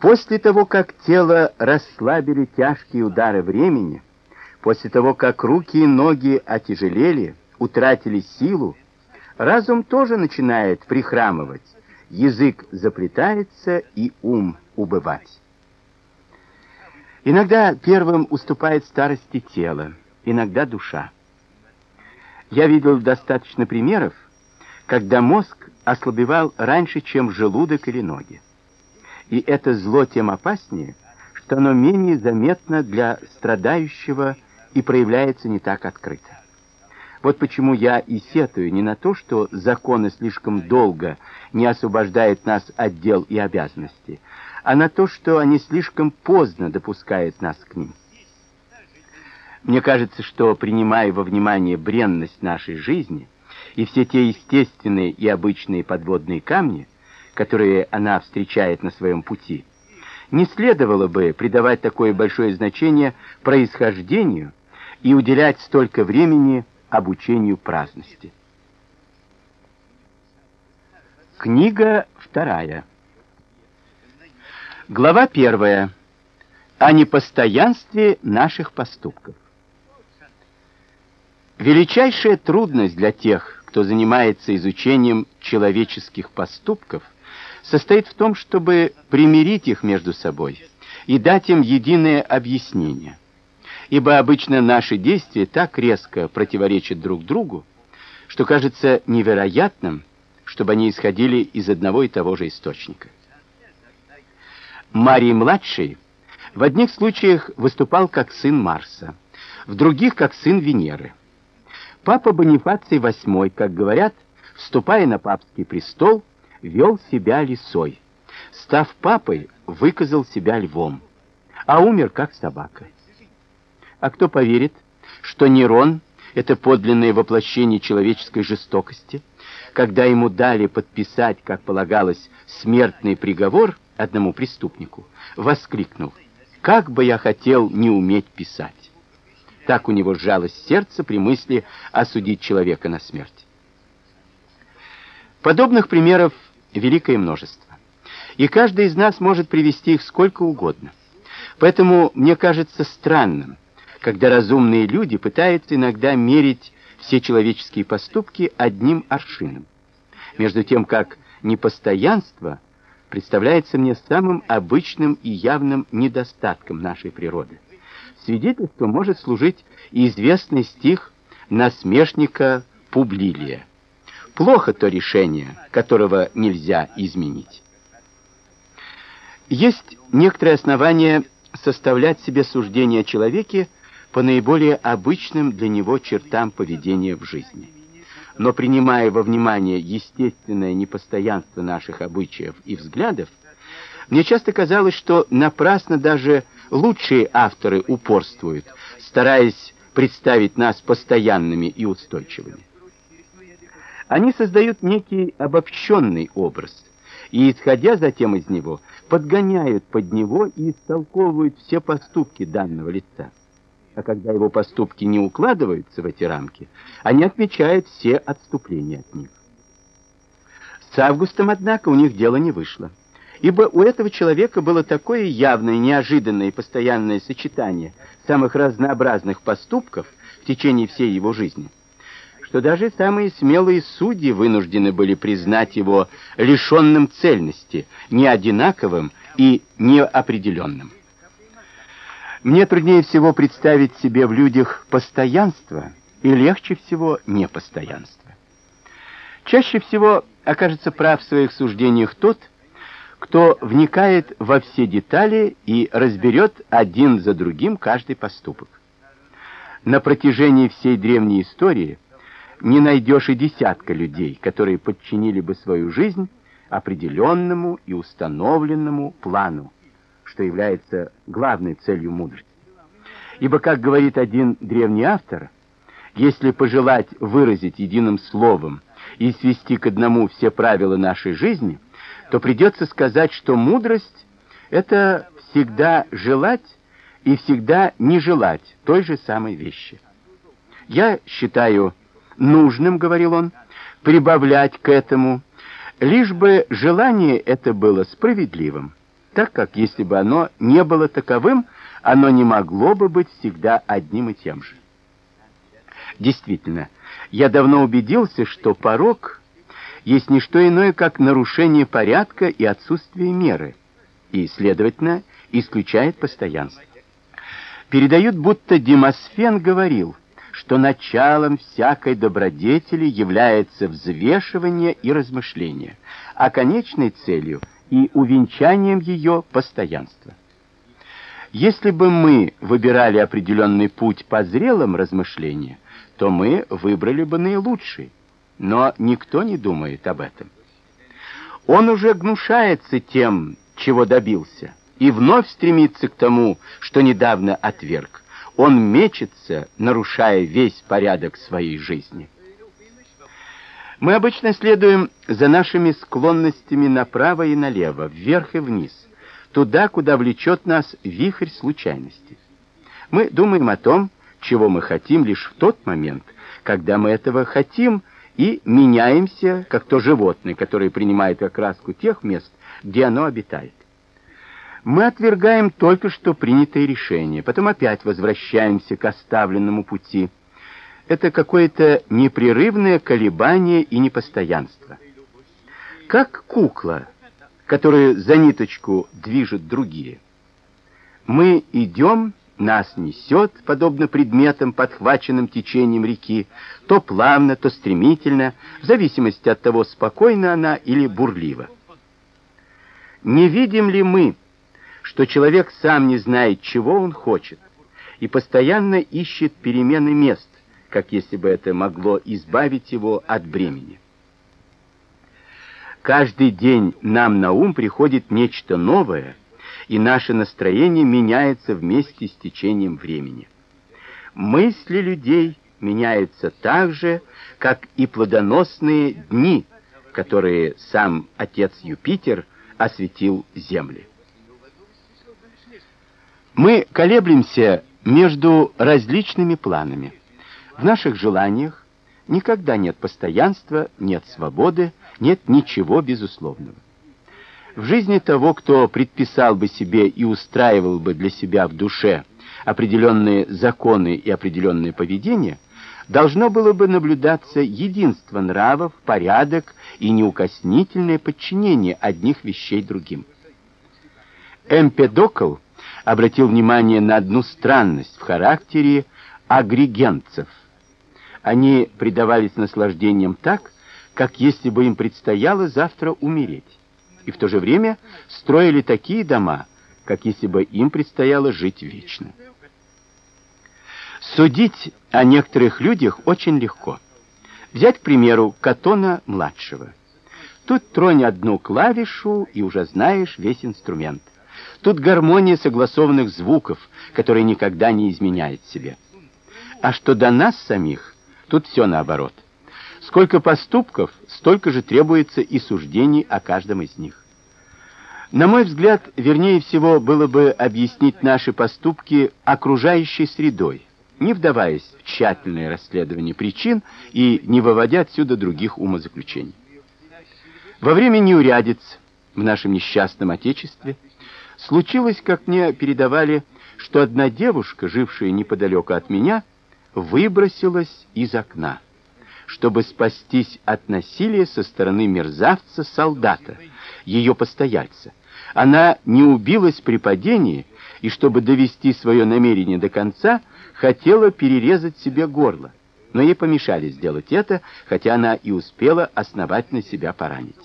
После того, как тело расслабили тяжкие удары времени, после того, как руки и ноги отяжелели, утратили силу, разум тоже начинает прихрамывать, язык заплетается и ум убывать. Иногда первым уступает старости тело, иногда душа. Я видел достаточно примеров, когда мозг ослабевал раньше, чем желудок или ноги. И это зло тем опаснее, что оно менее заметно для страдающего и проявляется не так открыто. Вот почему я и сетую не на то, что законы слишком долго не освобождают нас от дел и обязанностей, а на то, что они слишком поздно допускают нас к ним. Мне кажется, что, принимая во внимание бренность нашей жизни и все те естественные и обычные подводные камни, которые она встречает на своем пути, не следовало бы придавать такое большое значение происхождению и уделять столько времени обучению праздности. Книга вторая. Глава первая. О непостоянстве наших поступков. Величайшая трудность для тех, кто занимается изучением человеческих поступков, состоит в том, чтобы примирить их между собой и дать им единое объяснение – ибо обычно наши действия так резко противоречат друг другу, что кажется невероятным, чтобы они исходили из одного и того же источника. Марий-младший в одних случаях выступал как сын Марса, в других как сын Венеры. Папа Бонифаций VIII, как говорят, вступая на папский престол, вел себя лисой. Став папой, выказал себя львом, а умер как собака. А кто поверит, что Нерон — это подлинное воплощение человеческой жестокости, когда ему дали подписать, как полагалось, смертный приговор одному преступнику, воскликнул, «Как бы я хотел не уметь писать!» Так у него сжалось сердце при мысли осудить человека на смерть. Подобных примеров великое множество. И каждый из нас может привести их сколько угодно. Поэтому мне кажется странным, когда разумные люди пытаются иногда мерить все человеческие поступки одним аршином. Между тем, как непостоянство представляется мне самым обычным и явным недостатком нашей природы. Свидетельством может служить известный стих насмешника Публилия. Плохо то решение, которого нельзя изменить. Есть некоторые основания составлять себе суждение о человеке по наиболее обычным для него чертам поведения в жизни. Но принимая во внимание естественное непостоянство наших обычаев и взглядов, мне часто казалось, что напрасно даже лучшие авторы упорствуют, стараясь представить нас постоянными и устойчивыми. Они создают некий обобщенный образ, и, исходя затем из него, подгоняют под него и истолковывают все поступки данного лица а когда его поступки не укладываются в эти рамки, они отмечают все отступления от них. С Августом, однако, у них дело не вышло, ибо у этого человека было такое явное, неожиданное и постоянное сочетание самых разнообразных поступков в течение всей его жизни, что даже самые смелые судьи вынуждены были признать его лишенным цельности, неодинаковым и неопределенным. Мне труднее всего представить себе в людях постоянство и легче всего непостоянство. Чаще всего окажется прав в своих суждениях тот, кто вникает во все детали и разберет один за другим каждый поступок. На протяжении всей древней истории не найдешь и десятка людей, которые подчинили бы свою жизнь определенному и установленному плану, что является главной целью мудрости. Ибо, как говорит один древний автор, если пожелать выразить единым словом и свести к одному все правила нашей жизни, то придется сказать, что мудрость — это всегда желать и всегда не желать той же самой вещи. Я считаю нужным, говорил он, прибавлять к этому, лишь бы желание это было справедливым так как если бы оно не было таковым, оно не могло бы быть всегда одним и тем же. Действительно, я давно убедился, что порок есть не что иное, как нарушение порядка и отсутствие меры, и, следовательно, исключает постоянство. Передают, будто Демосфен говорил, что началом всякой добродетели является взвешивание и размышление, а конечной целью и увенчанием ее постоянство. Если бы мы выбирали определенный путь по зрелым размышлениям, то мы выбрали бы наилучший, но никто не думает об этом. Он уже гнушается тем, чего добился, и вновь стремится к тому, что недавно отверг. Он мечется, нарушая весь порядок своей жизни. Мы обычно следуем за нашими склонностями направо и налево, вверх и вниз, туда, куда влечет нас вихрь случайности. Мы думаем о том, чего мы хотим лишь в тот момент, когда мы этого хотим, и меняемся, как то животное, которое принимает окраску тех мест, где оно обитает. Мы отвергаем только что принятое решение, потом опять возвращаемся к оставленному пути. Это какое-то непрерывное колебание и непостоянство. Как кукла, которую за ниточку движут другие. Мы идем нас несет, подобно предметам, подхваченным течением реки, то плавно, то стремительно, в зависимости от того, спокойна она или бурлива. Не видим ли мы, что человек сам не знает, чего он хочет, и постоянно ищет перемены мест, как если бы это могло избавить его от бремени? Каждый день нам на ум приходит нечто новое — и наше настроение меняется вместе с течением времени. Мысли людей меняются так же, как и плодоносные дни, которые сам отец Юпитер осветил земли. Мы колеблемся между различными планами. В наших желаниях никогда нет постоянства, нет свободы, нет ничего безусловного. В жизни того, кто предписал бы себе и устраивал бы для себя в душе определенные законы и определенное поведение, должно было бы наблюдаться единство нравов, порядок и неукоснительное подчинение одних вещей другим. Эмпедокл обратил внимание на одну странность в характере агрегентцев. Они предавались наслаждениям так, как если бы им предстояло завтра умереть и в то же время строили такие дома, как если бы им предстояло жить вечно. Судить о некоторых людях очень легко. Взять, к примеру, Катона-младшего. Тут тронь одну клавишу, и уже знаешь весь инструмент. Тут гармония согласованных звуков, которая никогда не изменяет себе. А что до нас самих, тут все наоборот. Сколько поступков, столько же требуется и суждений о каждом из них. На мой взгляд, вернее всего было бы объяснить наши поступки окружающей средой, не вдаваясь в тщательное расследование причин и не выводя отсюда других умозаключений. Во время неурядиц в нашем несчастном отечестве случилось, как мне передавали, что одна девушка, жившая неподалеку от меня, выбросилась из окна чтобы спастись от насилия со стороны мерзавца-солдата, ее постояльца. Она не убилась при падении и, чтобы довести свое намерение до конца, хотела перерезать себе горло. Но ей помешали сделать это, хотя она и успела основательно себя поранить.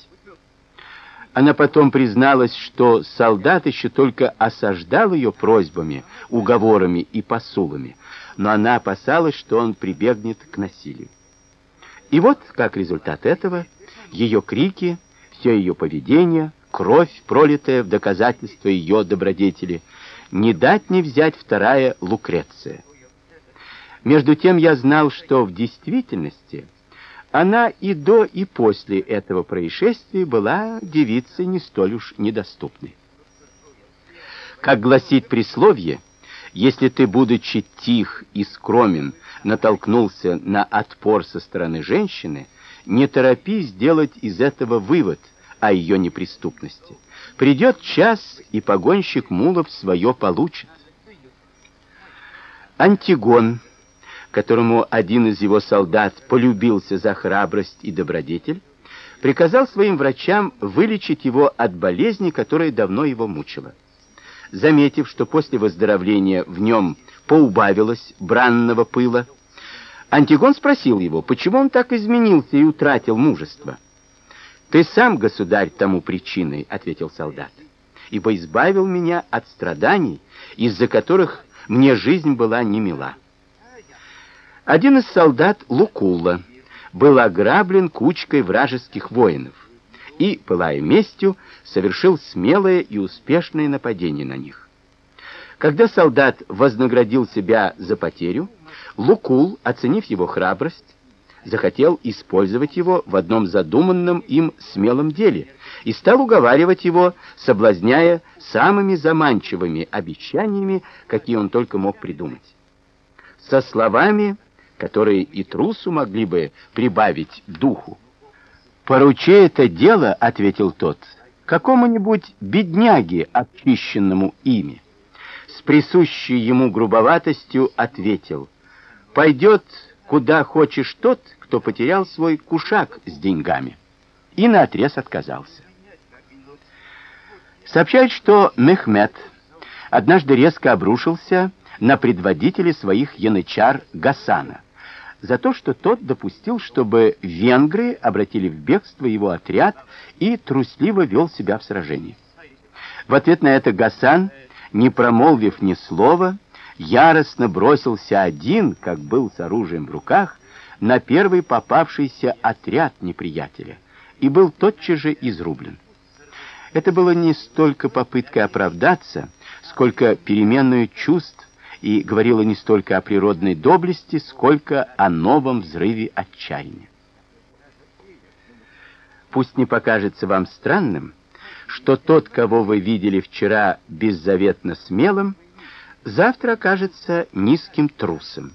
Она потом призналась, что солдат еще только осаждал ее просьбами, уговорами и посулами, но она опасалась, что он прибегнет к насилию. И вот, как результат этого, ее крики, все ее поведение, кровь, пролитая в доказательство ее добродетели, не дать не взять вторая Лукреция. Между тем я знал, что в действительности она и до, и после этого происшествия была девицей не столь уж недоступной. Как гласит присловие, если ты, будучи тих и скромен, натолкнулся на отпор со стороны женщины, не торопись делать из этого вывод, о ее неприступности. Придет час, и погонщик мулов свое получит. Антигон, которому один из его солдат полюбился за храбрость и добродетель, приказал своим врачам вылечить его от болезни, которая давно его мучила. Заметив, что после выздоровления в нем поубавилось бранного пыла, Антигон спросил его, почему он так изменился и утратил мужество. «Ты сам, государь, тому причиной», — ответил солдат, «ибо избавил меня от страданий, из-за которых мне жизнь была не мила». Один из солдат Лукула был ограблен кучкой вражеских воинов и, пылая местью, совершил смелое и успешное нападение на них. Когда солдат вознаградил себя за потерю, Лукул, оценив его храбрость, захотел использовать его в одном задуманном им смелом деле и стал уговаривать его, соблазняя самыми заманчивыми обещаниями, какие он только мог придумать. Со словами, которые и трусу могли бы прибавить духу. «Поручи это дело», — ответил тот, — «какому-нибудь бедняге, очищенному ими». С присущей ему грубоватостью ответил, «Пойдет куда хочешь тот, кто потерял свой кушак с деньгами. И наотрез отказался. Сообщают, что Мехмед однажды резко обрушился на предводителя своих янычар Гасана за то, что тот допустил, чтобы венгры обратили в бегство его отряд и трусливо вел себя в сражении. В ответ на это Гасан, не промолвив ни слова, яростно бросился один, как был с оружием в руках, на первый попавшийся отряд неприятеля и был тотчас же изрублен. Это было не столько попыткой оправдаться, сколько переменную чувств и говорило не столько о природной доблести, сколько о новом взрыве отчаяния. Пусть не покажется вам странным, что тот, кого вы видели вчера беззаветно смелым, завтра окажется низким трусом.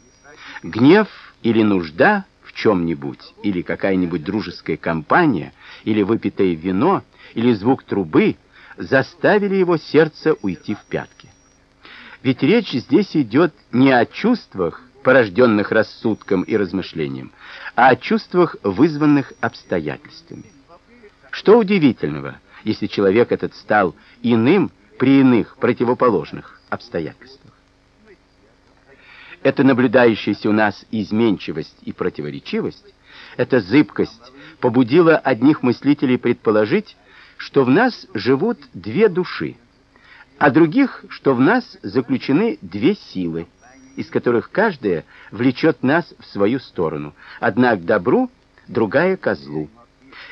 Гнев или нужда в чем-нибудь, или какая-нибудь дружеская компания, или выпитое вино, или звук трубы заставили его сердце уйти в пятки. Ведь речь здесь идет не о чувствах, порожденных рассудком и размышлением, а о чувствах, вызванных обстоятельствами. Что удивительного, если человек этот стал иным при иных противоположных обстоятельствах? Эта наблюдающаяся у нас изменчивость и противоречивость, эта зыбкость побудила одних мыслителей предположить, что в нас живут две души, а других, что в нас заключены две силы, из которых каждая влечет нас в свою сторону, одна к добру, другая к злу.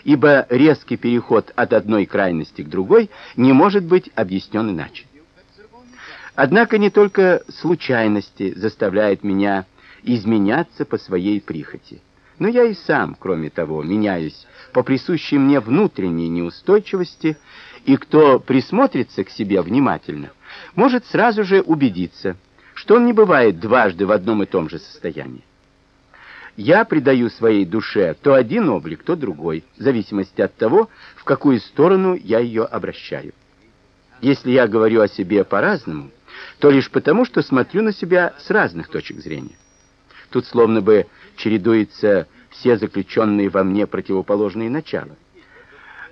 Ибо резкий переход от одной крайности к другой не может быть объяснен иначе. Однако не только случайности заставляют меня изменяться по своей прихоти. Но я и сам, кроме того, меняюсь по присущей мне внутренней неустойчивости, и кто присмотрится к себе внимательно, может сразу же убедиться, что он не бывает дважды в одном и том же состоянии. Я придаю своей душе то один облик, то другой, в зависимости от того, в какую сторону я ее обращаю. Если я говорю о себе по-разному, то лишь потому, что смотрю на себя с разных точек зрения. Тут словно бы чередуются все заключенные во мне противоположные начала.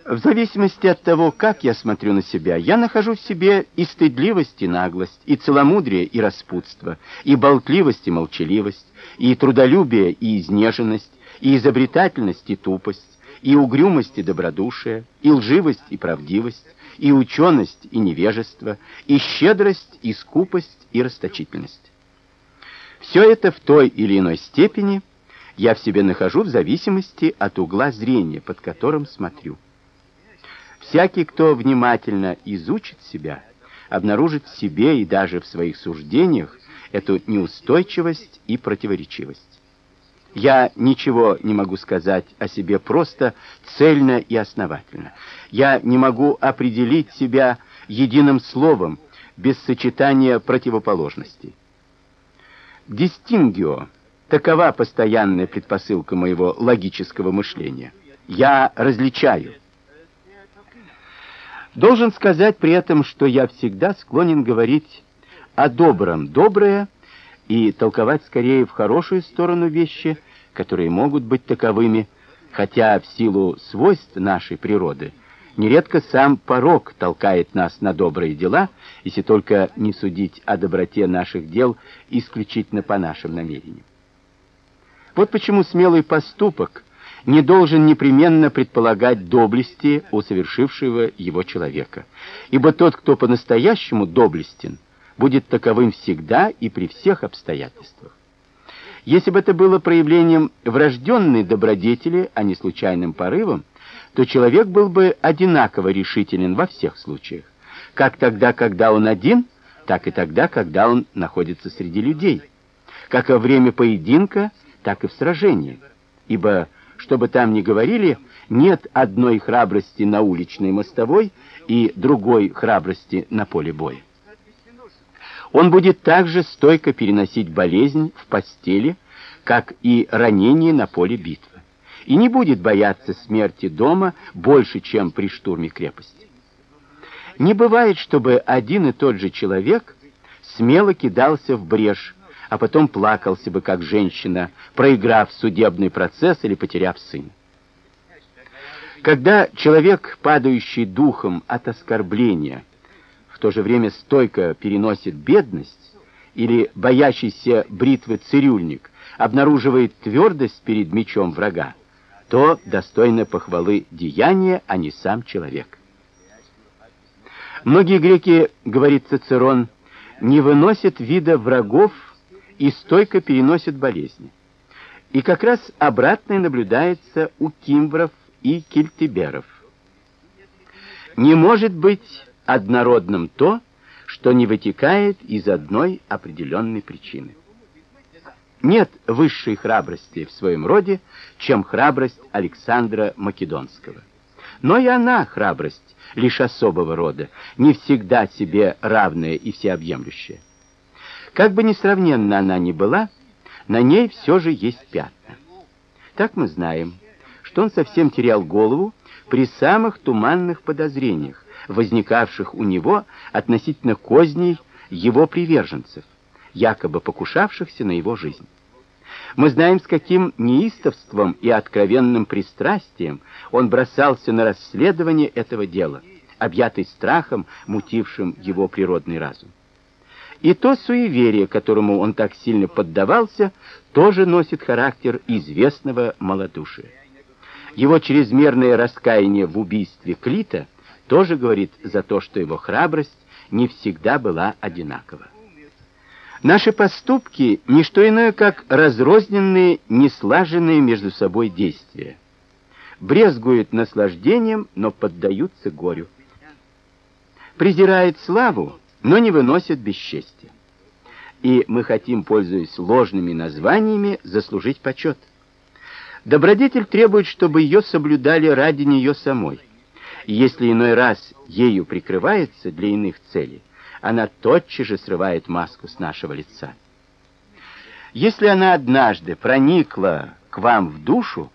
В зависимости от того, как я смотрю на себя, я нахожу в себе и стыдливость, и наглость, и целомудрие, и распутство, и болтливость, и молчаливость, и трудолюбие, и изнеженность, и изобретательность, и тупость, и угрюмость, и добродушие, и лживость, и правдивость, и ученость, и невежество, и щедрость, и скупость, и расточительность. Все это в той или иной степени я в себе нахожу в зависимости от угла зрения, под которым смотрю. Всякий, кто внимательно изучит себя, обнаружит в себе и даже в своих суждениях эту неустойчивость и противоречивость. Я ничего не могу сказать о себе просто цельно и основательно. Я не могу определить себя единым словом, без сочетания противоположностей. Дистингио — такова постоянная предпосылка моего логического мышления. Я различаю. Должен сказать при этом, что я всегда склонен говорить о добром доброе и толковать скорее в хорошую сторону вещи, которые могут быть таковыми, хотя в силу свойств нашей природы нередко сам порок толкает нас на добрые дела, если только не судить о доброте наших дел исключительно по нашим намерениям. Вот почему смелый поступок не должен непременно предполагать доблести у совершившего его человека, ибо тот, кто по-настоящему доблестен, будет таковым всегда и при всех обстоятельствах. Если бы это было проявлением врожденной добродетели, а не случайным порывом, то человек был бы одинаково решителен во всех случаях, как тогда, когда он один, так и тогда, когда он находится среди людей, как во время поединка, так и в сражении. Ибо, что бы там ни говорили, нет одной храбрости на уличной мостовой и другой храбрости на поле боя. Он будет также стойко переносить болезнь в постели, как и ранение на поле битвы, и не будет бояться смерти дома больше, чем при штурме крепости. Не бывает, чтобы один и тот же человек смело кидался в брешь, а потом плакался бы как женщина, проиграв судебный процесс или потеряв сына. Когда человек, падающий духом от оскорбления, в то же время стойко переносит бедность, или боящийся бритвы цирюльник обнаруживает твердость перед мечом врага, то достойно похвалы деяние, а не сам человек. Многие греки, говорит Цицерон, не выносят вида врагов и стойко переносят болезни. И как раз обратное наблюдается у кимвров и кельтиберов. Не может быть однородным то, что не вытекает из одной определенной причины. Нет высшей храбрости в своем роде, чем храбрость Александра Македонского. Но и она храбрость лишь особого рода, не всегда себе равная и всеобъемлющая. Как бы несравненна она ни была, на ней все же есть пятна. Так мы знаем, что он совсем терял голову при самых туманных подозрениях, возникавших у него относительно козней его приверженцев, якобы покушавшихся на его жизнь. Мы знаем, с каким неистовством и откровенным пристрастием он бросался на расследование этого дела, объятый страхом, мутившим его природный разум. И то суеверие, которому он так сильно поддавался, тоже носит характер известного малодушия. Его чрезмерное раскаяние в убийстве Клита тоже говорит за то, что его храбрость не всегда была одинакова. Наши поступки — не что иное, как разрозненные, неслаженные между собой действия. Брезгуют наслаждением, но поддаются горю. Презирает славу, но не выносит бесчестия. И мы хотим, пользуясь ложными названиями, заслужить почет. Добродетель требует, чтобы ее соблюдали ради нее самой если иной раз ею прикрывается для иных целей, она тотчас же срывает маску с нашего лица. Если она однажды проникла к вам в душу,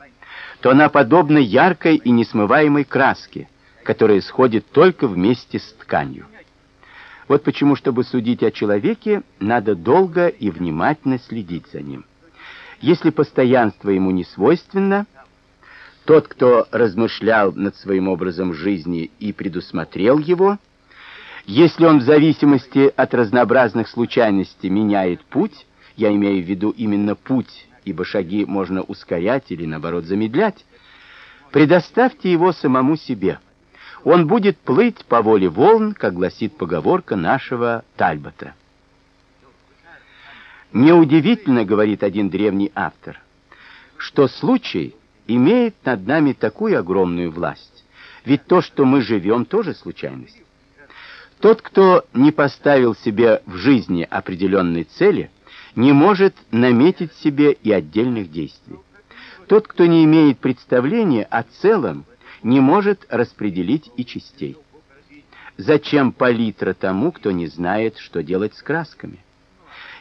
то она подобна яркой и несмываемой краске, которая сходит только вместе с тканью. Вот почему, чтобы судить о человеке, надо долго и внимательно следить за ним. Если постоянство ему не свойственно, тот, кто размышлял над своим образом жизни и предусмотрел его, если он в зависимости от разнообразных случайностей меняет путь, я имею в виду именно путь, ибо шаги можно ускорять или наоборот замедлять, предоставьте его самому себе. Он будет плыть по воле волн, как гласит поговорка нашего Тальбота. Неудивительно, говорит один древний автор, что случай имеет над нами такую огромную власть. Ведь то, что мы живем, тоже случайность. Тот, кто не поставил себе в жизни определенной цели, не может наметить себе и отдельных действий. Тот, кто не имеет представления о целом, не может распределить и частей. Зачем палитра тому, кто не знает, что делать с красками?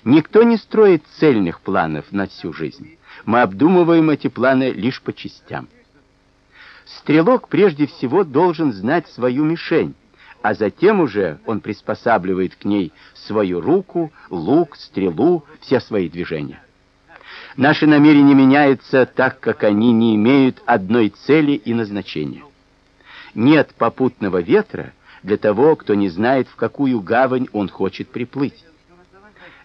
Никто не строит цельных планов на всю жизнь. Мы обдумываем эти планы лишь по частям. Стрелок прежде всего должен знать свою мишень, а затем уже он приспосабливает к ней свою руку, лук, стрелу, все свои движения. Наши намерения меняются так, как они не имеют одной цели и назначения. Нет попутного ветра для того, кто не знает, в какую гавань он хочет приплыть.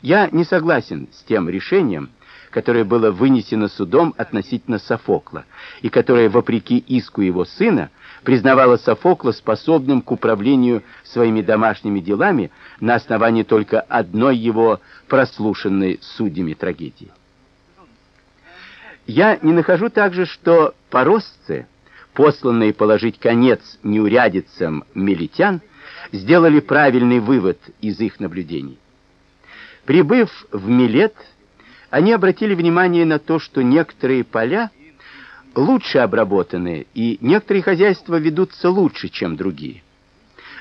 Я не согласен с тем решением, которое было вынесено судом относительно Софокла, и которое, вопреки иску его сына, признавало Софокла способным к управлению своими домашними делами на основании только одной его прослушанной судьями трагедии. Я не нахожу также, что поросцы, посланные положить конец неурядицам милитян, сделали правильный вывод из их наблюдений. Прибыв в Милет, они обратили внимание на то, что некоторые поля лучше обработаны, и некоторые хозяйства ведутся лучше, чем другие.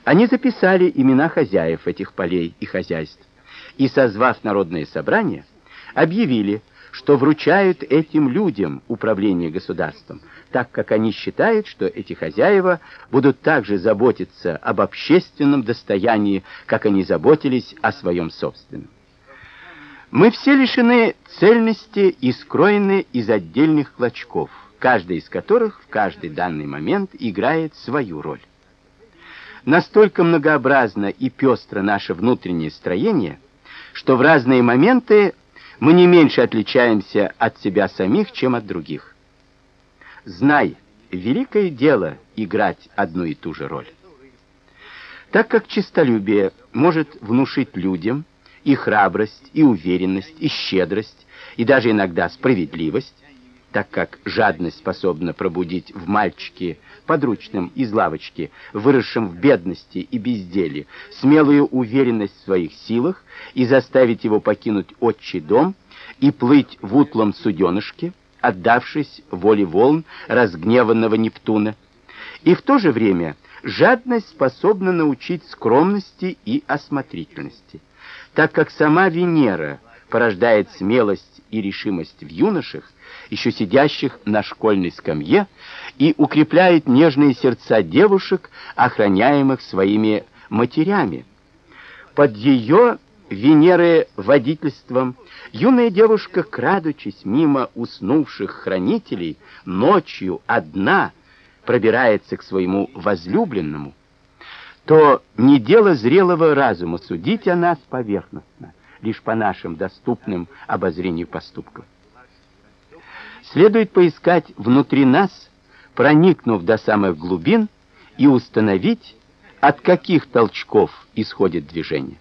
Они записали имена хозяев этих полей и хозяйств, и, созвав народное собрание, объявили, что вручают этим людям управление государством, так как они считают, что эти хозяева будут также заботиться об общественном достоянии, как они заботились о своем собственном. Мы все лишены цельности и скроены из отдельных клочков, каждый из которых в каждый данный момент играет свою роль. Настолько многообразно и пестро наше внутреннее строение, что в разные моменты мы не меньше отличаемся от себя самих, чем от других. Знай, великое дело играть одну и ту же роль. Так как честолюбие может внушить людям и храбрость, и уверенность, и щедрость, и даже иногда справедливость, так как жадность способна пробудить в мальчике, подручном из лавочки, выросшем в бедности и безделии, смелую уверенность в своих силах и заставить его покинуть отчий дом и плыть в утлом суденышке, отдавшись воле волн разгневанного Нептуна. И в то же время жадность способна научить скромности и осмотрительности так как сама Венера порождает смелость и решимость в юношах, еще сидящих на школьной скамье, и укрепляет нежные сердца девушек, охраняемых своими матерями. Под ее Венеры водительством юная девушка, крадучись мимо уснувших хранителей, ночью одна пробирается к своему возлюбленному, то не дело зрелого разума судить о нас поверхностно, лишь по нашим доступным обозрению поступкам. Следует поискать внутри нас, проникнув до самых глубин и установить, от каких толчков исходит движение.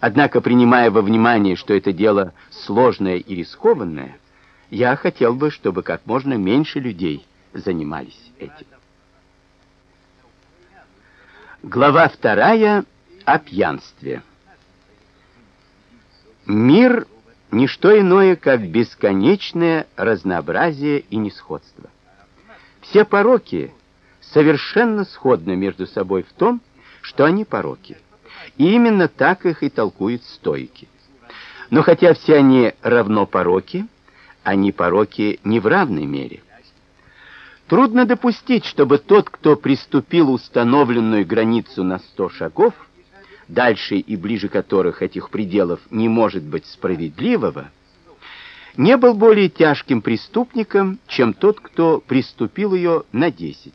Однако, принимая во внимание, что это дело сложное и рискованное, я хотел бы, чтобы как можно меньше людей занимались этим. Глава вторая о пьянстве. Мир — ничто иное, как бесконечное разнообразие и несходство. Все пороки совершенно сходны между собой в том, что они пороки. И именно так их и толкуют стойки. Но хотя все они равно пороки, они пороки не в равной мере. Трудно допустить, чтобы тот, кто приступил установленную границу на сто шагов, дальше и ближе которых этих пределов не может быть справедливого, не был более тяжким преступником, чем тот, кто приступил ее на десять,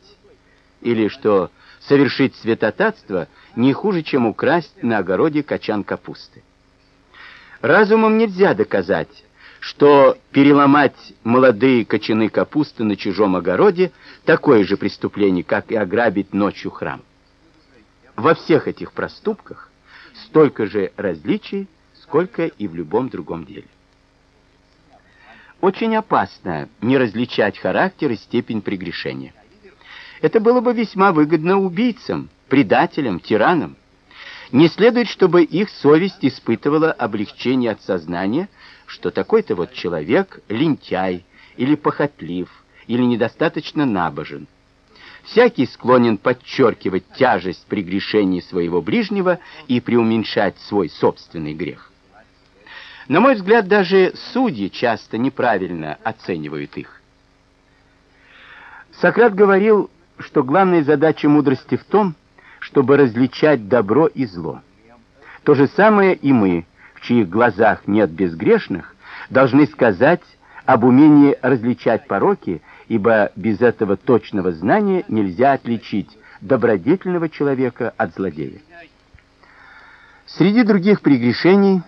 или что совершить святотатство не хуже, чем украсть на огороде качан капусты. Разумом нельзя доказать, что переломать молодые кочаны капусты на чужом огороде такое же преступление, как и ограбить ночью храм. Во всех этих проступках столько же различий, сколько и в любом другом деле. Очень опасно не различать характер и степень прегрешения. Это было бы весьма выгодно убийцам, предателям, тиранам. Не следует, чтобы их совесть испытывала облегчение от сознания, что такой-то вот человек лентяй или похотлив, или недостаточно набожен. Всякий склонен подчеркивать тяжесть прегрешений своего ближнего и преуменьшать свой собственный грех. На мой взгляд, даже судьи часто неправильно оценивают их. Сократ говорил, что главная задача мудрости в том, чтобы различать добро и зло. То же самое и мы, в чьих глазах нет безгрешных, должны сказать об умении различать пороки, ибо без этого точного знания нельзя отличить добродетельного человека от злодея. Среди других прегрешений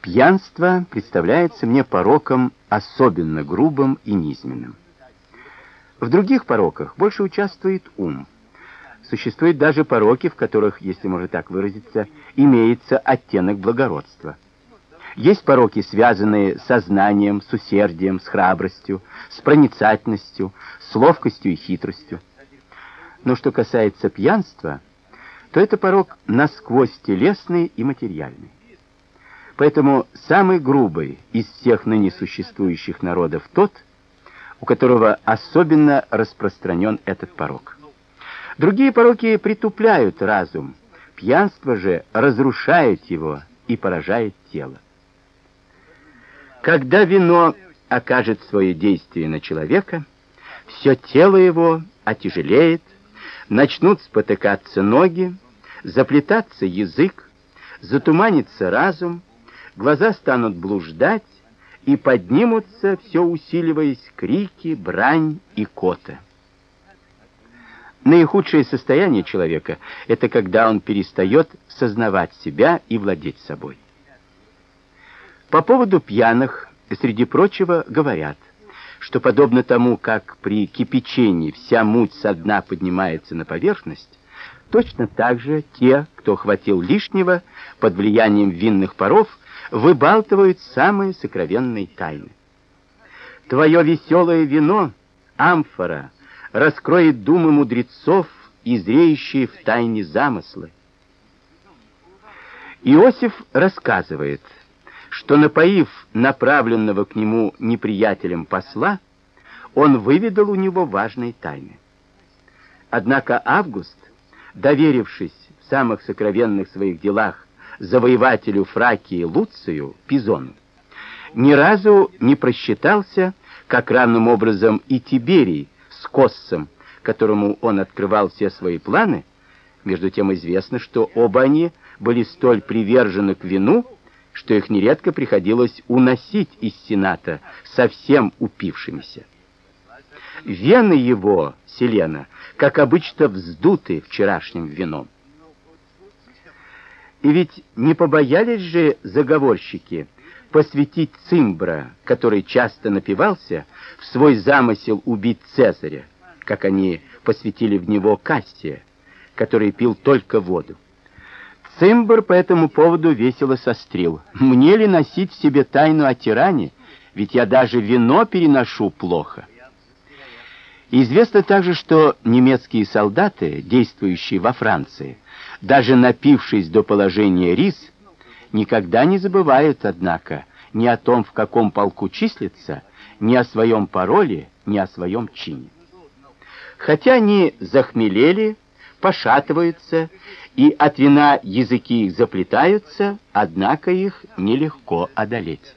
пьянство представляется мне пороком особенно грубым и низменным. В других пороках больше участвует ум. Существуют даже пороки, в которых, если можно так выразиться, имеется оттенок благородства. Есть пороки, связанные со знанием, с усердием, с храбростью, с проницательностью, с ловкостью и хитростью. Но что касается пьянства, то это порок насквозь телесный и материальный. Поэтому самый грубый из всех ныне существующих народов тот, у которого особенно распространен этот порок. Другие пороки притупляют разум, пьянство же разрушает его и поражает тело. Когда вино окажет свое действие на человека, все тело его отяжелеет, начнут спотыкаться ноги, заплетаться язык, затуманится разум, глаза станут блуждать, и поднимутся, все усиливаясь, крики, брань и кота. Наихудшее состояние человека — это когда он перестает сознавать себя и владеть собой. По поводу пьяных, среди прочего, говорят, что подобно тому, как при кипячении вся муть со дна поднимается на поверхность, точно так же те, кто хватил лишнего под влиянием винных паров, выбалтывают самые сокровенные тайны. Твое веселое вино, амфора, раскроет думы мудрецов и зреющие в тайне замыслы. Иосиф рассказывает, что, напоив направленного к нему неприятелем посла, он выведал у него важные тайны. Однако Август, доверившись в самых сокровенных своих делах завоевателю Фракии Луцию, Пизону, ни разу не просчитался, как равным образом и Тиберий с Коссом, которому он открывал все свои планы, между тем известно, что оба они были столь привержены к вину, что их нередко приходилось уносить из Сената совсем упившимися. Вены его, Селена, как обычно, вздуты вчерашним вином. И ведь не побоялись же заговорщики посвятить Цимбра, который часто напивался, в свой замысел убить Цезаря, как они посвятили в него Кассия, который пил только воду. Цимбр по этому поводу весело сострил. «Мне ли носить в себе тайну о тиране? Ведь я даже вино переношу плохо». Известно также, что немецкие солдаты, действующие во Франции, даже напившись до положения рис, никогда не забывают, однако, ни о том, в каком полку числится, ни о своем пароле, ни о своем чине. Хотя они захмелели, пошатываются, и от вина языки их заплетаются, однако их нелегко одолеть.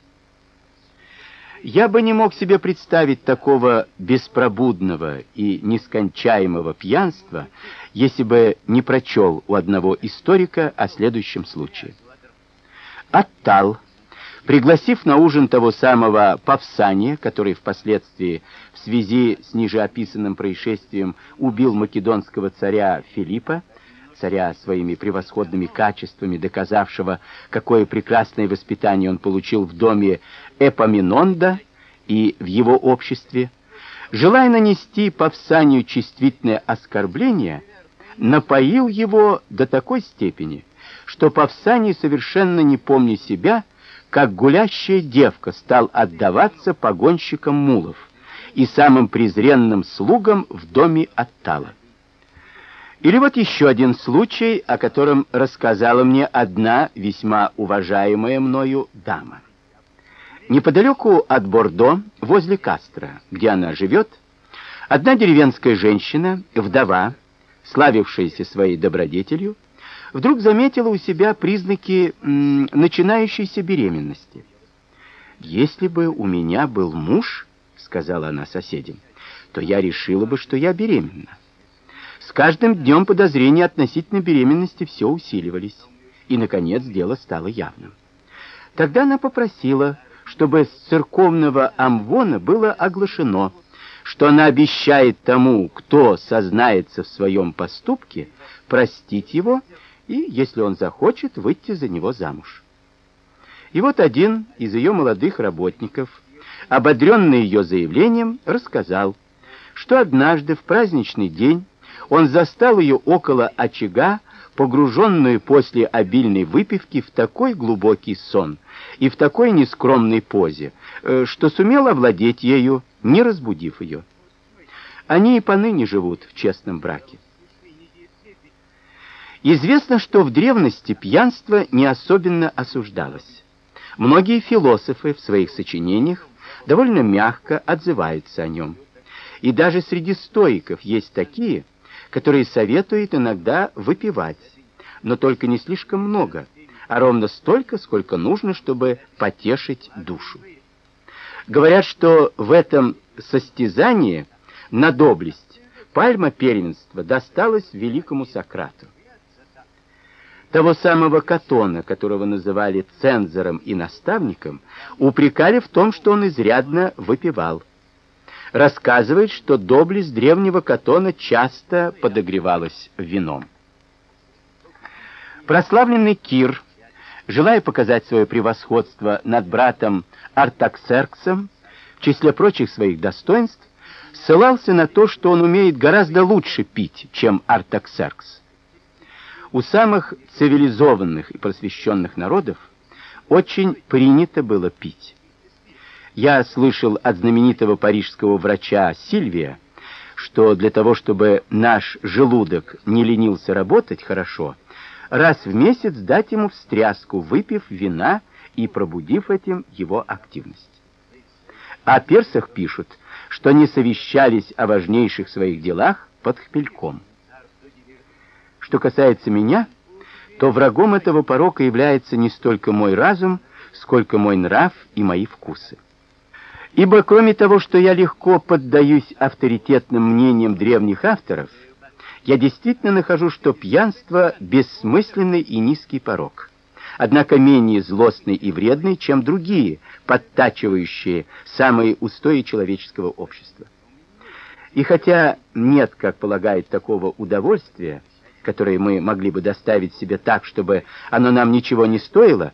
Я бы не мог себе представить такого беспробудного и нескончаемого пьянства, если бы не прочел у одного историка о следующем случае. Аттал, пригласив на ужин того самого Павсания, который впоследствии в связи с нижеописанным происшествием убил македонского царя Филиппа, царя своими превосходными качествами, доказавшего, какое прекрасное воспитание он получил в доме Эпоминонда и в его обществе, желая нанести Павсанию чувствительное оскорбление, напоил его до такой степени, что Павсаний, совершенно не помня себя, как гулящая девка, стал отдаваться погонщикам мулов и самым презренным слугам в доме Аттала. Или вот еще один случай, о котором рассказала мне одна весьма уважаемая мною дама. Неподалеку от Бордо, возле Кастро, где она живет, одна деревенская женщина, вдова, славившаяся своей добродетелью, вдруг заметила у себя признаки м, начинающейся беременности. «Если бы у меня был муж, — сказала она соседям, — то я решила бы, что я беременна. С каждым днем подозрения относительно беременности все усиливались, и наконец дело стало явным. Тогда она попросила, чтобы с церковного амвона было оглашено, что она обещает тому, кто сознается в своем поступке, простить его и, если он захочет, выйти за него замуж. И вот один из ее молодых работников, ободренный ее заявлением, рассказал, что однажды в праздничный день он застал ее около очага, погруженную после обильной выпивки в такой глубокий сон и в такой нескромной позе, э, что сумел овладеть ею, не разбудив ее. Они и поныне живут в честном браке. Известно, что в древности пьянство не особенно осуждалось. Многие философы в своих сочинениях довольно мягко отзываются о нем. И даже среди стоиков есть такие, которые советуют иногда выпивать, но только не слишком много, а ровно столько, сколько нужно, чтобы потешить душу. Говорят, что в этом состязании на доблесть пальма первенства досталась великому Сократу того самого Катона, которого называли цензором и наставником, упрекали в том, что он изрядно выпивал. Рассказывает, что доблесть древнего Катона часто подогревалась вином. Прославленный Кир, желая показать свое превосходство над братом Артаксерксом, в числе прочих своих достоинств, ссылался на то, что он умеет гораздо лучше пить, чем Артаксеркс. У самых цивилизованных и просвещенных народов очень принято было пить. Я слышал от знаменитого парижского врача Сильвия, что для того, чтобы наш желудок не ленился работать хорошо, раз в месяц дать ему встряску, выпив вина и пробудив этим его активность. О персах пишут, что не совещались о важнейших своих делах под хмельком. Что касается меня, то врагом этого порока является не столько мой разум, сколько мой нрав и мои вкусы. Ибо кроме того, что я легко поддаюсь авторитетным мнениям древних авторов, я действительно нахожу, что пьянство бессмысленный и низкий порок, однако менее злостный и вредный, чем другие, подтачивающие самые устои человеческого общества. И хотя нет, как полагает, такого удовольствия, которые мы могли бы доставить себе так, чтобы оно нам ничего не стоило,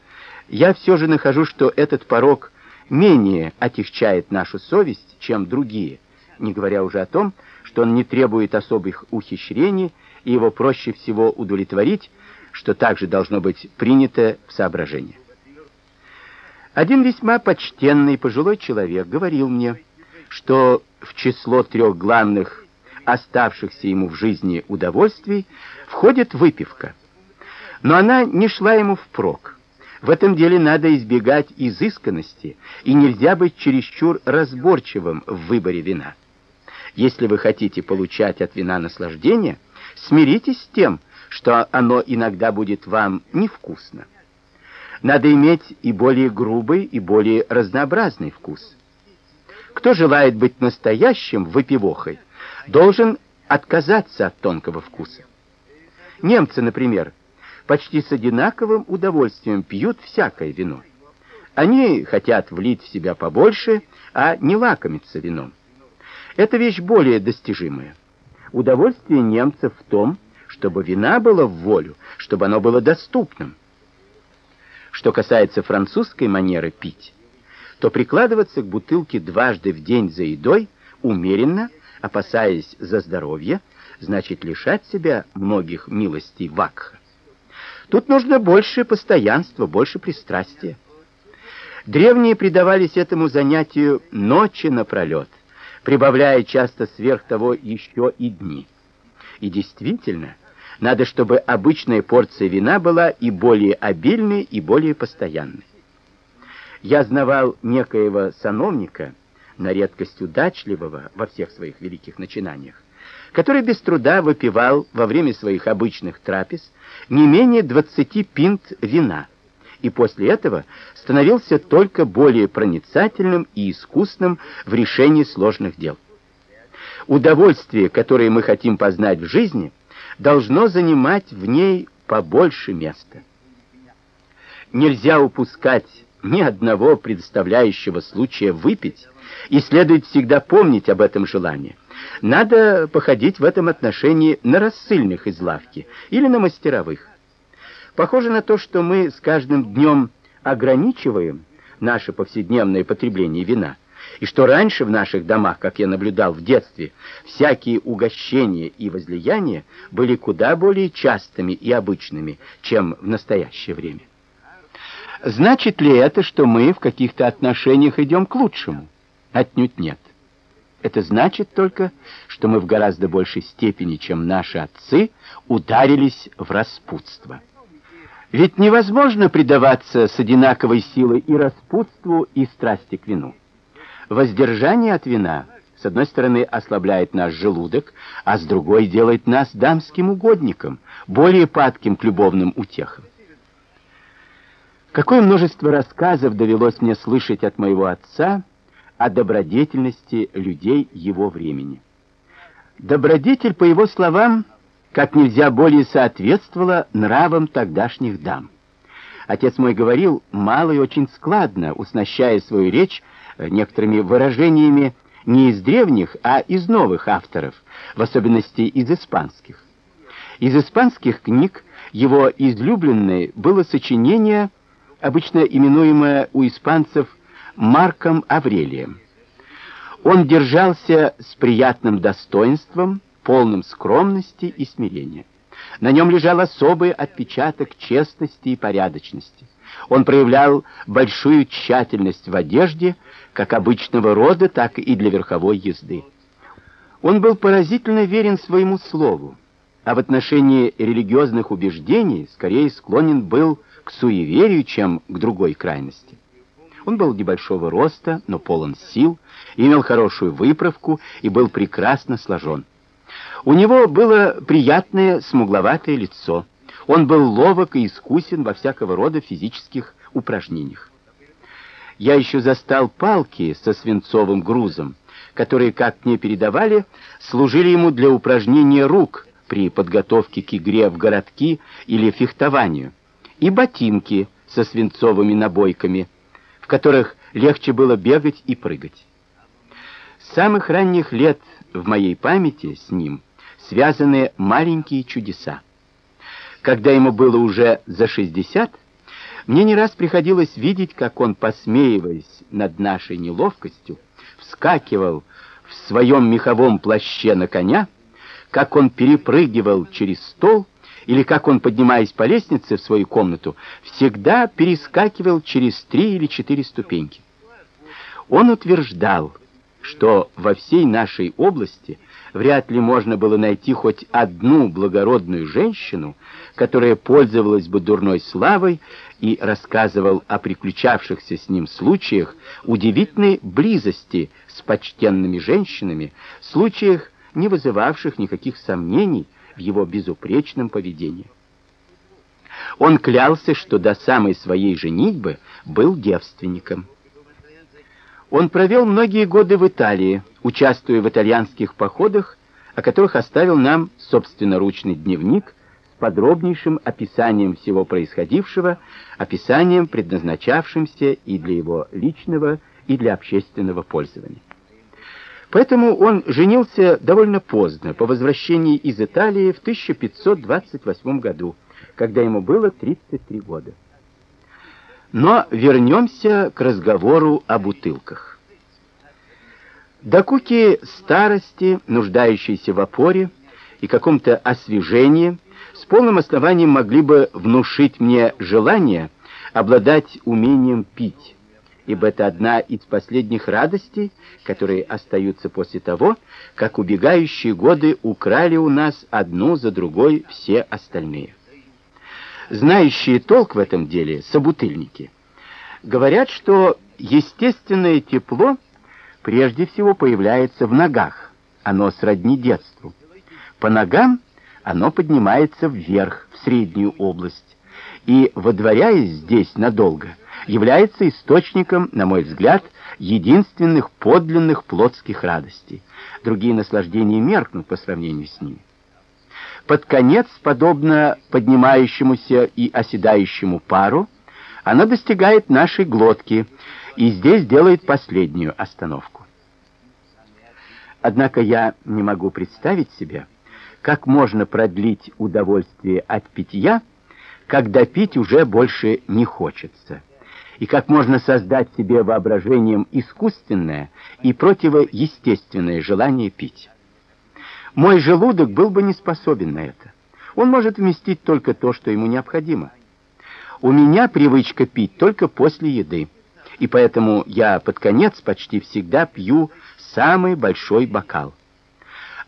я все же нахожу, что этот порок менее отягчает нашу совесть, чем другие, не говоря уже о том, что он не требует особых ухищрений, и его проще всего удовлетворить, что также должно быть принято в соображение. Один весьма почтенный пожилой человек говорил мне, что в число трех главных оставшихся ему в жизни удовольствий входит выпивка. Но она не шла ему впрок. В этом деле надо избегать изысканности, и нельзя быть чересчур разборчивым в выборе вина. Если вы хотите получать от вина наслаждение, смиритесь с тем, что оно иногда будет вам невкусно. Надо иметь и более грубый, и более разнообразный вкус. Кто желает быть настоящим выпивохой, должен отказаться от тонкого вкуса. Немцы, например, почти с одинаковым удовольствием пьют всякое вино. Они хотят влить в себя побольше, а не лакомиться вином. Это вещь более достижимая. Удовольствие немцев в том, чтобы вина было в волю, чтобы оно было доступным. Что касается французской манеры пить, то прикладываться к бутылке дважды в день за едой умеренно опасаясь за здоровье, значит лишать себя многих милостей вакха. Тут нужно больше постоянства, больше пристрастия. Древние предавались этому занятию ночи напролет, прибавляя часто сверх того еще и дни. И действительно, надо, чтобы обычная порция вина была и более обильной, и более постоянной. Я знавал некоего сановника, на редкость удачливого во всех своих великих начинаниях, который без труда выпивал во время своих обычных трапез не менее 20 пинт вина, и после этого становился только более проницательным и искусным в решении сложных дел. Удовольствие, которое мы хотим познать в жизни, должно занимать в ней побольше места. Нельзя упускать ни одного представляющего случая выпить, и следует всегда помнить об этом желании. Надо походить в этом отношении на рассыльных из лавки или на мастеровых. Похоже на то, что мы с каждым днем ограничиваем наше повседневное потребление вина, и что раньше в наших домах, как я наблюдал в детстве, всякие угощения и возлияния были куда более частыми и обычными, чем в настоящее время. Значит ли это, что мы в каких-то отношениях идем к лучшему? Отнюдь нет. Это значит только, что мы в гораздо большей степени, чем наши отцы, ударились в распутство. Ведь невозможно предаваться с одинаковой силой и распутству, и страсти к вину. Воздержание от вина, с одной стороны, ослабляет наш желудок, а с другой делает нас дамским угодником, более падким к любовным утехам. Какое множество рассказов довелось мне слышать от моего отца о добродетельности людей его времени. Добродетель, по его словам, как нельзя более соответствовала нравам тогдашних дам. Отец мой говорил мало и очень складно, уснащая свою речь некоторыми выражениями не из древних, а из новых авторов, в особенности из испанских. Из испанских книг его излюбленное было сочинение, обычно именуемое у испанцев Марком Аврелием. Он держался с приятным достоинством, полным скромности и смирения. На нем лежал особый отпечаток честности и порядочности. Он проявлял большую тщательность в одежде, как обычного рода, так и для верховой езды. Он был поразительно верен своему слову, а в отношении религиозных убеждений скорее склонен был к суеверию, чем к другой крайности. Он был небольшого роста, но полон сил, имел хорошую выправку и был прекрасно сложен. У него было приятное смугловатое лицо. Он был ловок и искусен во всякого рода физических упражнениях. Я еще застал палки со свинцовым грузом, которые, как мне передавали, служили ему для упражнения рук при подготовке к игре в городки или фехтованию, и ботинки со свинцовыми набойками, в которых легче было бегать и прыгать. С самых ранних лет в моей памяти с ним связаны маленькие чудеса. Когда ему было уже за 60, мне не раз приходилось видеть, как он, посмеиваясь над нашей неловкостью, вскакивал в своем меховом плаще на коня, как он перепрыгивал через стол, или как он, поднимаясь по лестнице в свою комнату, всегда перескакивал через три или четыре ступеньки. Он утверждал, что во всей нашей области вряд ли можно было найти хоть одну благородную женщину, которая пользовалась бы дурной славой и рассказывал о приключавшихся с ним случаях удивительной близости с почтенными женщинами, случаях, не вызывавших никаких сомнений в его безупречном поведении. Он клялся, что до самой своей женитьбы был девственником. Он провел многие годы в Италии, участвуя в итальянских походах, о которых оставил нам собственноручный дневник с подробнейшим описанием всего происходившего, описанием, предназначавшимся и для его личного, и для общественного пользования. Поэтому он женился довольно поздно, по возвращении из Италии в 1528 году, когда ему было 33 года. Но вернемся к разговору о бутылках. Докуки старости, нуждающейся в опоре и каком-то освежении, с полным основанием могли бы внушить мне желание обладать умением пить, ибо это одна из последних радостей, которые остаются после того, как убегающие годы украли у нас одну за другой все остальные. Знающие толк в этом деле, собутыльники, говорят, что естественное тепло прежде всего появляется в ногах, оно сродни детству. По ногам оно поднимается вверх, в среднюю область, и, водворяясь здесь надолго, является источником, на мой взгляд, единственных подлинных плотских радостей. Другие наслаждения меркнут по сравнению с ними. Под конец, подобно поднимающемуся и оседающему пару, она достигает нашей глотки и здесь делает последнюю остановку. Однако я не могу представить себе, как можно продлить удовольствие от питья, когда пить уже больше не хочется, и как можно создать себе воображением искусственное и противоестественное желание пить. Мой желудок был бы не способен на это. Он может вместить только то, что ему необходимо. У меня привычка пить только после еды, и поэтому я под конец почти всегда пью самый большой бокал.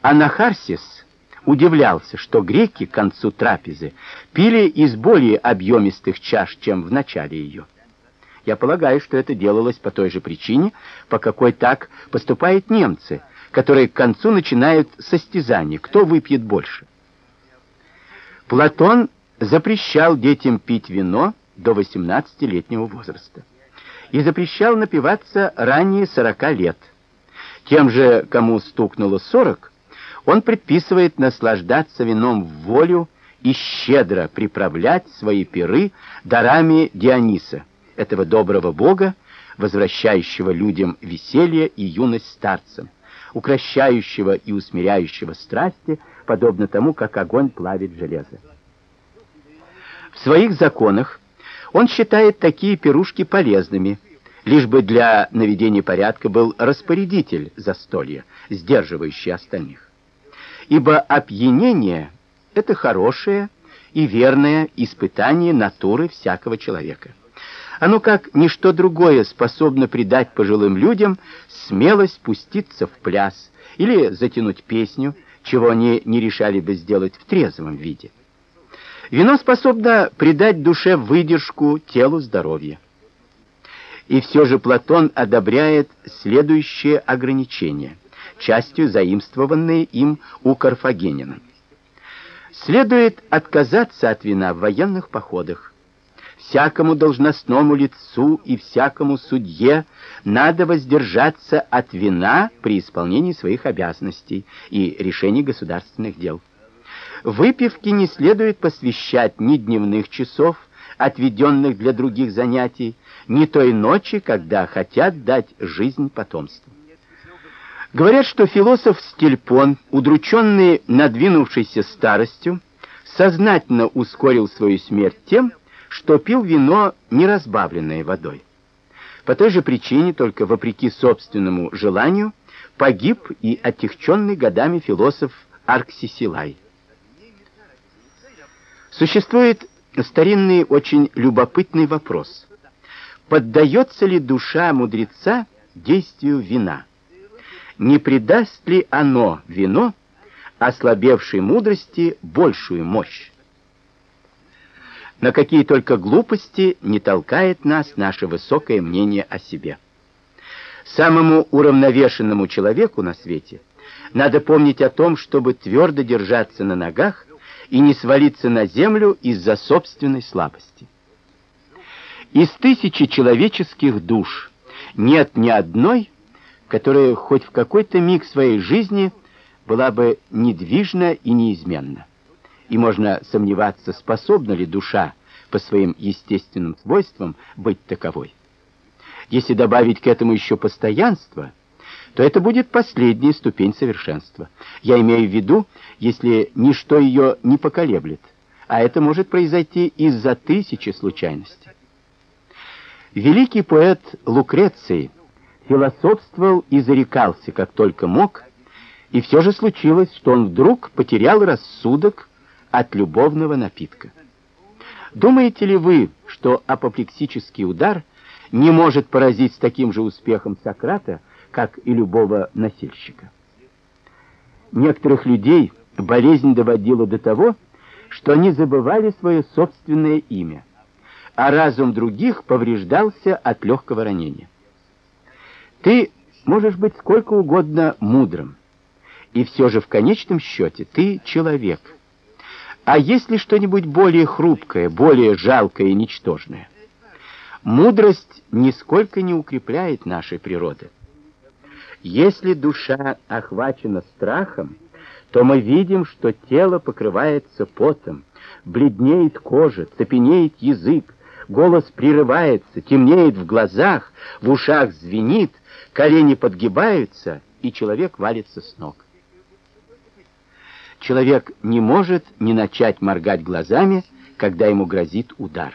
Анахарсис удивлялся, что греки к концу трапезы пили из более объемистых чаш, чем в начале ее. Я полагаю, что это делалось по той же причине, по какой так поступают немцы, которые к концу начинают состязание, кто выпьет больше. Платон запрещал детям пить вино до 18-летнего возраста и запрещал напиваться ранее 40 лет. Тем же, кому стукнуло 40, он предписывает наслаждаться вином в волю и щедро приправлять свои пиры дарами Диониса, этого доброго бога, возвращающего людям веселье и юность старцам, укращающего и усмиряющего страсти, подобно тому, как огонь плавит железо. В своих законах он считает такие пирушки полезными, лишь бы для наведения порядка был распорядитель застолья, сдерживающий остальных. Ибо опьянение — это хорошее и верное испытание натуры всякого человека. Оно, как ничто другое, способно придать пожилым людям смелость пуститься в пляс или затянуть песню, чего они не решали бы сделать в трезвом виде. Вино способно придать душе выдержку, телу здоровье. И все же Платон одобряет следующее ограничение, частью заимствованные им у карфагенина. Следует отказаться от вина в военных походах. Всякому должностному лицу и всякому судье надо воздержаться от вина при исполнении своих обязанностей и решении государственных дел. Выпивке не следует посвящать ни дневных часов, отведенных для других занятий, ни той ночи, когда хотят дать жизнь потомству. Говорят, что философ Стильпон, удрученный надвинувшейся старостью, сознательно ускорил свою смерть тем, что пил вино, не разбавленное водой. По той же причине, только вопреки собственному желанию, погиб и отягченный годами философ Арксисилай. Существует старинный очень любопытный вопрос. Поддается ли душа мудреца действию вина? Не придаст ли оно, вино, ослабевшей мудрости, большую мощь? На какие только глупости не толкает нас наше высокое мнение о себе. Самому уравновешенному человеку на свете надо помнить о том, чтобы твердо держаться на ногах и не свалиться на землю из-за собственной слабости. Из тысячи человеческих душ нет ни одной, которая хоть в какой-то миг своей жизни была бы недвижна и неизменна. И можно сомневаться, способна ли душа по своим естественным свойствам быть таковой. Если добавить к этому еще постоянство, то это будет последняя ступень совершенства. Я имею в виду, если ничто ее не поколеблет, а это может произойти из-за тысячи случайностей. Великий поэт Лукреций философствовал и зарекался, как только мог, и все же случилось, что он вдруг потерял рассудок от любовного напитка. Думаете ли вы, что апоплексический удар не может поразить с таким же успехом Сократа, как и любого носильщика? Некоторых людей болезнь доводила до того, что они забывали свое собственное имя, а разум других повреждался от легкого ранения. Ты можешь быть сколько угодно мудрым, и все же в конечном счете ты человек. А есть ли что-нибудь более хрупкое, более жалкое и ничтожное? Мудрость нисколько не укрепляет нашей природы. Если душа охвачена страхом, то мы видим, что тело покрывается потом, бледнеет кожа, цепенеет язык, голос прерывается, темнеет в глазах, в ушах звенит, колени подгибаются, и человек валится с ног. Человек не может не начать моргать глазами, когда ему грозит удар.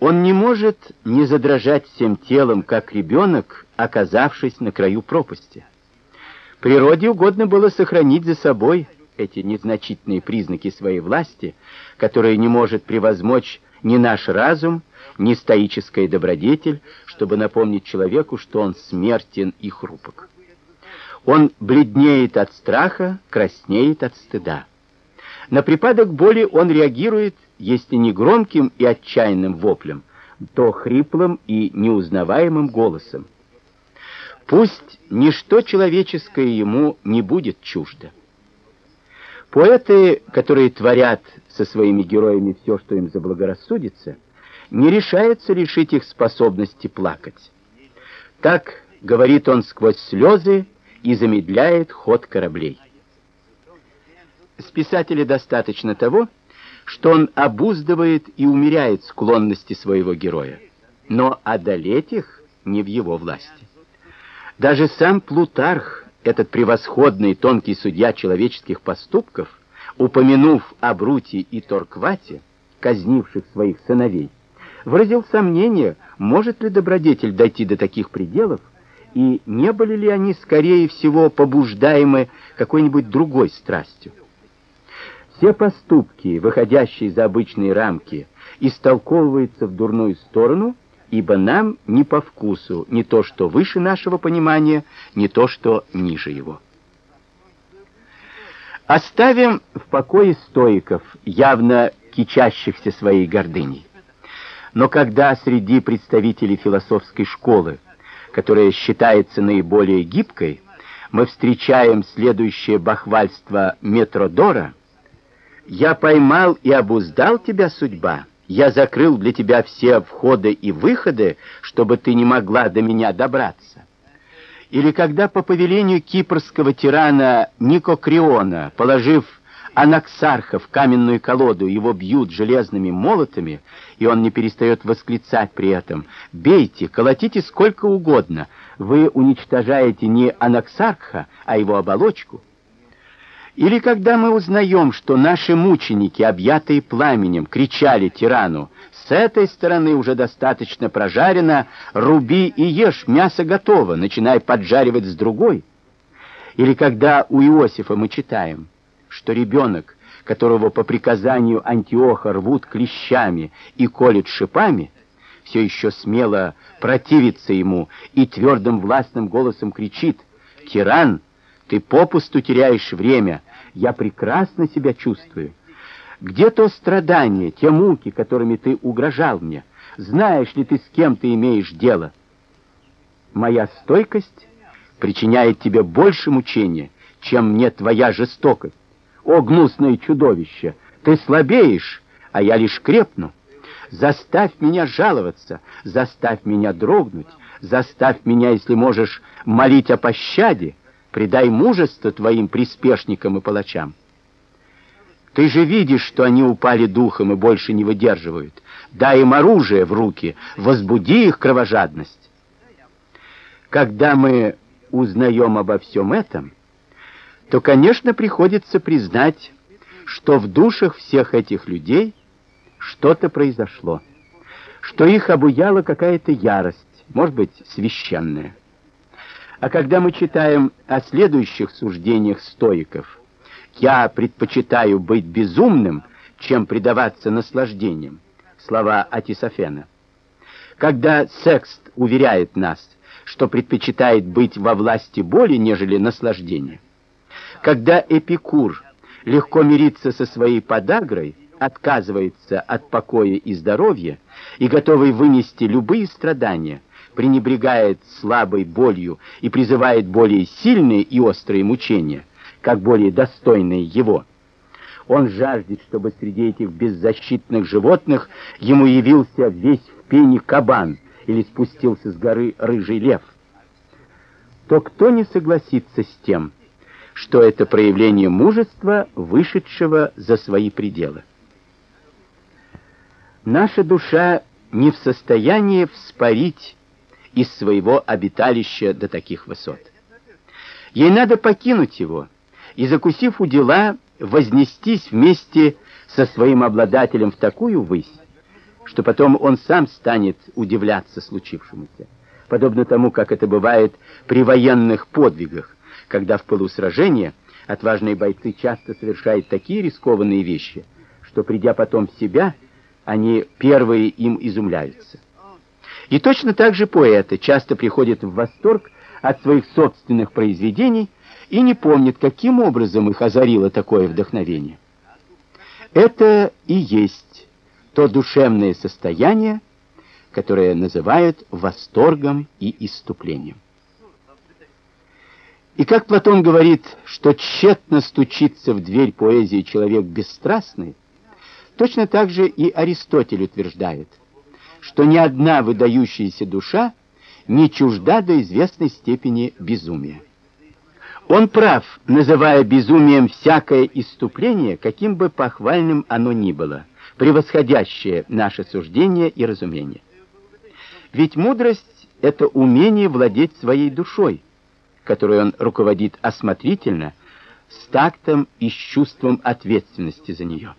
Он не может не задрожать всем телом, как ребенок, оказавшись на краю пропасти. Природе угодно было сохранить за собой эти незначительные признаки своей власти, которые не может превозмочь ни наш разум, ни стоическая добродетель, чтобы напомнить человеку, что он смертен и хрупок. Он бледнеет от страха, краснеет от стыда. На припадок боли он реагирует, если не громким и отчаянным воплем, то хриплым и неузнаваемым голосом. Пусть ничто человеческое ему не будет чуждо. Поэты, которые творят со своими героями все, что им заблагорассудится, не решаются лишить их способности плакать. Так говорит он сквозь слезы и замедляет ход кораблей. С писателя достаточно того, что он обуздывает и умеряет склонности своего героя, но одолеть их не в его власти. Даже сам Плутарх, этот превосходный тонкий судья человеческих поступков, упомянув о Бруте и Торквате, казнивших своих сыновей, выразил сомнение, может ли добродетель дойти до таких пределов, и не были ли они, скорее всего, побуждаемы какой-нибудь другой страстью. Все поступки, выходящие за обычные рамки, истолковываются в дурную сторону, ибо нам не по вкусу не то, что выше нашего понимания, не то, что ниже его. Оставим в покое стоиков, явно кичащихся своей гордыней. Но когда среди представителей философской школы, которая считается наиболее гибкой, мы встречаем следующее бахвальство Метродора, «Я поймал и обуздал тебя, судьба, я закрыл для тебя все входы и выходы, чтобы ты не могла до меня добраться». Или когда по повелению кипрского тирана Никокриона, положив Анаксарха в каменную колоду, его бьют железными молотами, и он не перестает восклицать при этом «Бейте, колотите сколько угодно, вы уничтожаете не Анаксарха, а его оболочку». Или когда мы узнаем, что наши мученики, объятые пламенем, кричали тирану «С этой стороны уже достаточно прожарено, руби и ешь, мясо готово, начинай поджаривать с другой». Или когда у Иосифа мы читаем что ребенок, которого по приказанию Антиоха рвут клещами и колют шипами, все еще смело противится ему и твердым властным голосом кричит «Тиран, ты попусту теряешь время, я прекрасно себя чувствую. Где то страдание, те муки, которыми ты угрожал мне? Знаешь ли ты, с кем ты имеешь дело? Моя стойкость причиняет тебе больше мучения, чем мне твоя жестокость. О, гнусное чудовище, ты слабеешь, а я лишь крепну. Заставь меня жаловаться, заставь меня дрогнуть, заставь меня, если можешь, молить о пощаде, придай мужество твоим приспешникам и палачам. Ты же видишь, что они упали духом и больше не выдерживают. Дай им оружие в руки, возбуди их кровожадность. Когда мы узнаем обо всем этом, то, конечно, приходится признать, что в душах всех этих людей что-то произошло, что их обуяла какая-то ярость, может быть, священная. А когда мы читаем о следующих суждениях стоиков, «Я предпочитаю быть безумным, чем предаваться наслаждениям», слова Атисофена. Когда секст уверяет нас, что предпочитает быть во власти боли, нежели наслаждения, когда Эпикур легко мирится со своей подагрой, отказывается от покоя и здоровья и готовый вынести любые страдания, пренебрегает слабой болью и призывает более сильные и острые мучения, как более достойные его. Он жаждет, чтобы среди этих беззащитных животных ему явился весь в пени кабан или спустился с горы рыжий лев, то кто не согласится с тем, что это проявление мужества, вышедшего за свои пределы? Наша душа не в состоянии вспорить из своего обиталища до таких высот. Ей надо покинуть его и, закусив у дела, вознестись вместе со своим обладателем в такую высь, что потом он сам станет удивляться случившемуся, подобно тому, как это бывает при военных подвигах, когда в пылу сражения отважные бойцы часто совершают такие рискованные вещи, что, придя потом в себя, они первые им изумляются. И точно так же поэты часто приходят в восторг от своих собственных произведений и не помнят, каким образом их озарило такое вдохновение. Это и есть то душевное состояние, которое называют восторгом и иступлением. И как Платон говорит, что тщетно стучится в дверь поэзии человек бесстрастный, точно так же и Аристотель утверждает, что ни одна выдающаяся душа не чужда до известной степени безумия. Он прав, называя безумием всякое иступление, каким бы похвальным оно ни было, превосходящее наше суждение и разумение. Ведь мудрость — это умение владеть своей душой, которой он руководит осмотрительно, с тактом и с чувством ответственности за нее.